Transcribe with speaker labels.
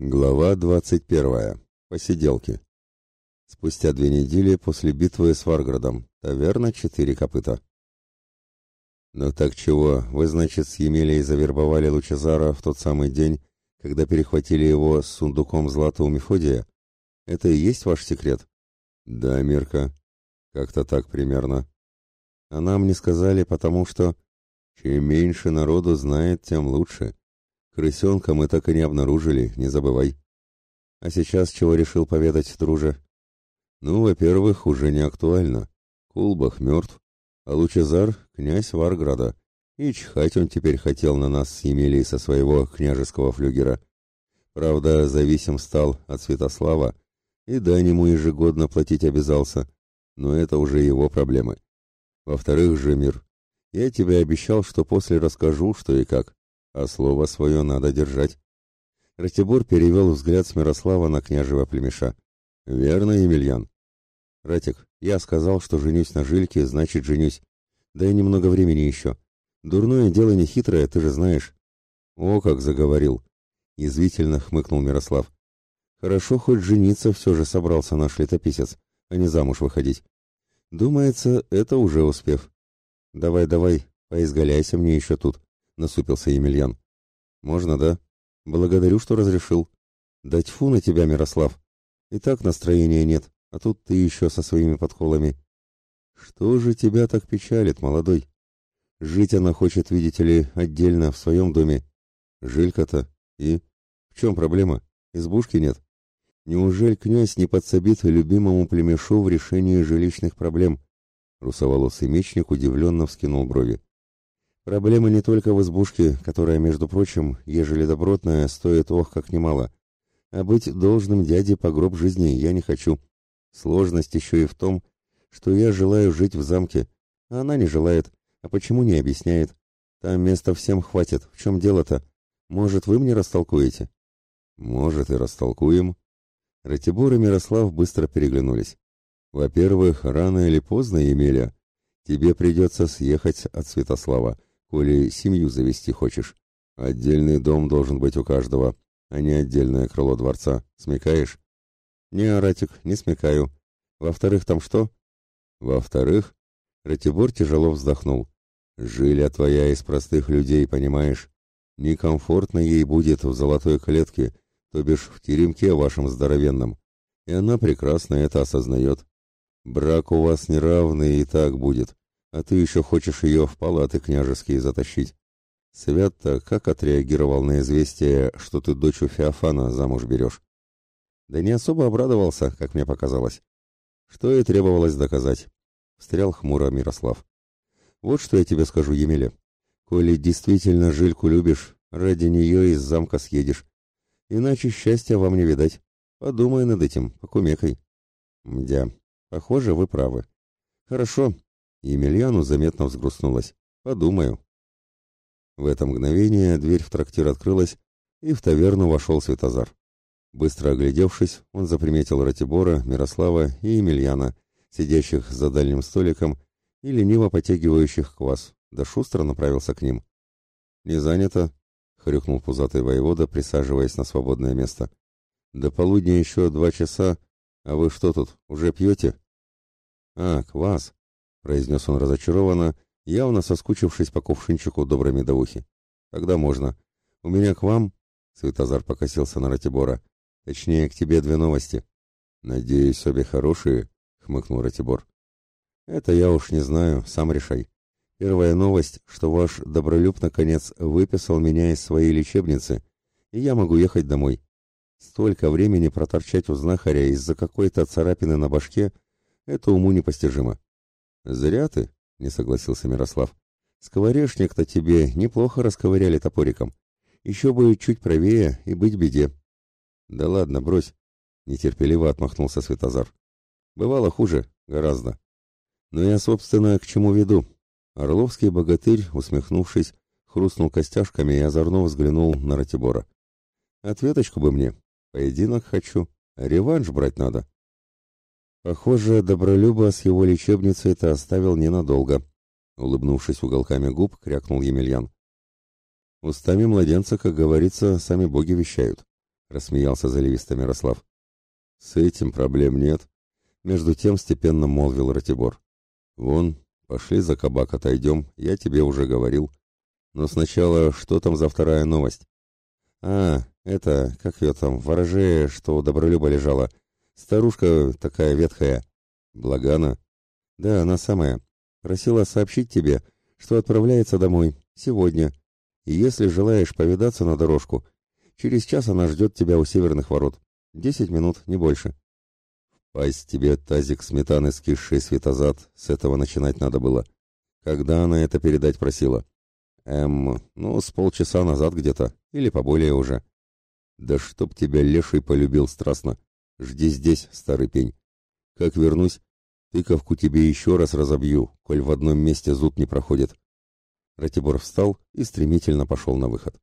Speaker 1: Глава 21. Посиделки. Спустя две недели после битвы с Варградом. Таверна «Четыре копыта». «Ну так чего, вы, значит, с Емелией завербовали Лучезара в тот самый день, когда перехватили его с сундуком злата у Мефодия? Это и есть ваш секрет?» «Да, Мирка. Как-то так примерно. А нам не сказали, потому что чем меньше народу знает, тем лучше. Крысенка мы так и не обнаружили, не забывай. А сейчас чего решил поведать, друже? Ну, во-первых, уже не актуально. Кулбах мертв, а Лучезар — князь Варграда. И чихать он теперь хотел на нас с Емелией со своего княжеского флюгера. Правда, зависим стал от Святослава, и дань ему ежегодно платить обязался, но это уже его проблемы. Во-вторых же, мир, я тебе обещал, что после расскажу, что и как а слово свое надо держать. Ратибор перевел взгляд с Мирослава на княжего племеша. «Верно, Емельян?» «Ратик, я сказал, что женюсь на Жильке, значит, женюсь. Да и немного времени еще. Дурное дело не хитрое, ты же знаешь». «О, как заговорил!» — язвительно хмыкнул Мирослав. «Хорошо, хоть жениться все же собрался наш летописец, а не замуж выходить. Думается, это уже успех. Давай, давай, поизгаляйся мне еще тут насупился Емельян. Можно, да? Благодарю, что разрешил. Да тьфу на тебя, Мирослав. И так настроения нет, а тут ты еще со своими подколами. Что же тебя так печалит, молодой? Жить она хочет, видите ли, отдельно, в своем доме. Жилька-то. И? В чем проблема? Избушки нет. Неужели князь не подсобит любимому племешу в решении жилищных проблем? Русоволосый мечник удивленно вскинул брови. Проблема не только в избушке, которая, между прочим, ежели добротная, стоит ох как немало. А быть должным дяде по гроб жизни я не хочу. Сложность еще и в том, что я желаю жить в замке, а она не желает. А почему не объясняет? Там места всем хватит. В чем дело-то? Может, вы мне растолкуете? Может, и растолкуем. Ратибор и Мирослав быстро переглянулись. Во-первых, рано или поздно, Емеля, тебе придется съехать от Святослава коли семью завести хочешь. Отдельный дом должен быть у каждого, а не отдельное крыло дворца. Смекаешь? Не, Аратик, не смекаю. Во-вторых, там что? Во-вторых, Ратибор тяжело вздохнул. Жиля твоя из простых людей, понимаешь? Некомфортно ей будет в золотой клетке, то бишь в теремке вашем здоровенном. И она прекрасно это осознает. Брак у вас неравный и так будет а ты еще хочешь ее в палаты княжеские затащить. Свят-то как отреагировал на известие, что ты дочь у Феофана замуж берешь? Да не особо обрадовался, как мне показалось. Что и требовалось доказать. Встрял хмуро Мирослав. Вот что я тебе скажу, Емеля. Коли действительно Жильку любишь, ради нее из замка съедешь. Иначе счастья вам не видать. Подумай над этим, покумекай. Мдя, похоже, вы правы. Хорошо, Емельяну заметно взгрустнулась. «Подумаю». В это мгновение дверь в трактир открылась, и в таверну вошел Светозар. Быстро оглядевшись, он заприметил Ратибора, Мирослава и Емельяна, сидящих за дальним столиком и лениво потягивающих квас, да шустро направился к ним. «Не занято?» — хрюкнул пузатый воевода, присаживаясь на свободное место. «До полудня еще два часа, а вы что тут, уже пьете?» «А, квас!» Произнес он разочарованно, явно соскучившись по кувшинчику доброй медовухи. Тогда можно. У меня к вам, Светозар покосился на Ратибора. Точнее, к тебе две новости. Надеюсь, обе хорошие, хмыкнул Ратибор. Это я уж не знаю, сам решай. Первая новость, что ваш добролюб наконец выписал меня из своей лечебницы, и я могу ехать домой. Столько времени проторчать у знахаря из-за какой-то царапины на башке — это уму непостижимо. «Зря ты», — не согласился Мирослав. «Скворечник-то тебе неплохо расковыряли топориком. Еще бы чуть правее и быть беде». «Да ладно, брось», — нетерпеливо отмахнулся Светозар. «Бывало хуже, гораздо. Но я, собственно, к чему веду?» Орловский богатырь, усмехнувшись, хрустнул костяшками и озорно взглянул на Ратибора. «Ответочку бы мне. Поединок хочу. Реванш брать надо». Похоже, Добролюба с его лечебницей это оставил ненадолго. Улыбнувшись уголками губ, крякнул Емельян. Устами младенца, как говорится, сами боги вещают. — рассмеялся заливисто Мирослав. «С этим проблем нет», — между тем степенно молвил Ратибор. «Вон, пошли за кабак отойдем, я тебе уже говорил. Но сначала, что там за вторая новость?» «А, это, как ее там, ворожея, что у Добролюба лежала. Старушка такая ветхая. Благана?» «Да, она самая. Просила сообщить тебе, что отправляется домой сегодня. И если желаешь повидаться на дорожку, через час она ждет тебя у северных ворот. Десять минут, не больше. Пасть тебе тазик сметаны, скисший светозад, с этого начинать надо было. Когда она это передать просила? Эм, ну, с полчаса назад где-то, или поболее уже. Да чтоб тебя леший полюбил страстно. Жди здесь, старый пень. Как вернусь, Тыковку тебе еще раз разобью, коль в одном месте зуд не проходит. Ратибор встал и стремительно пошел на выход.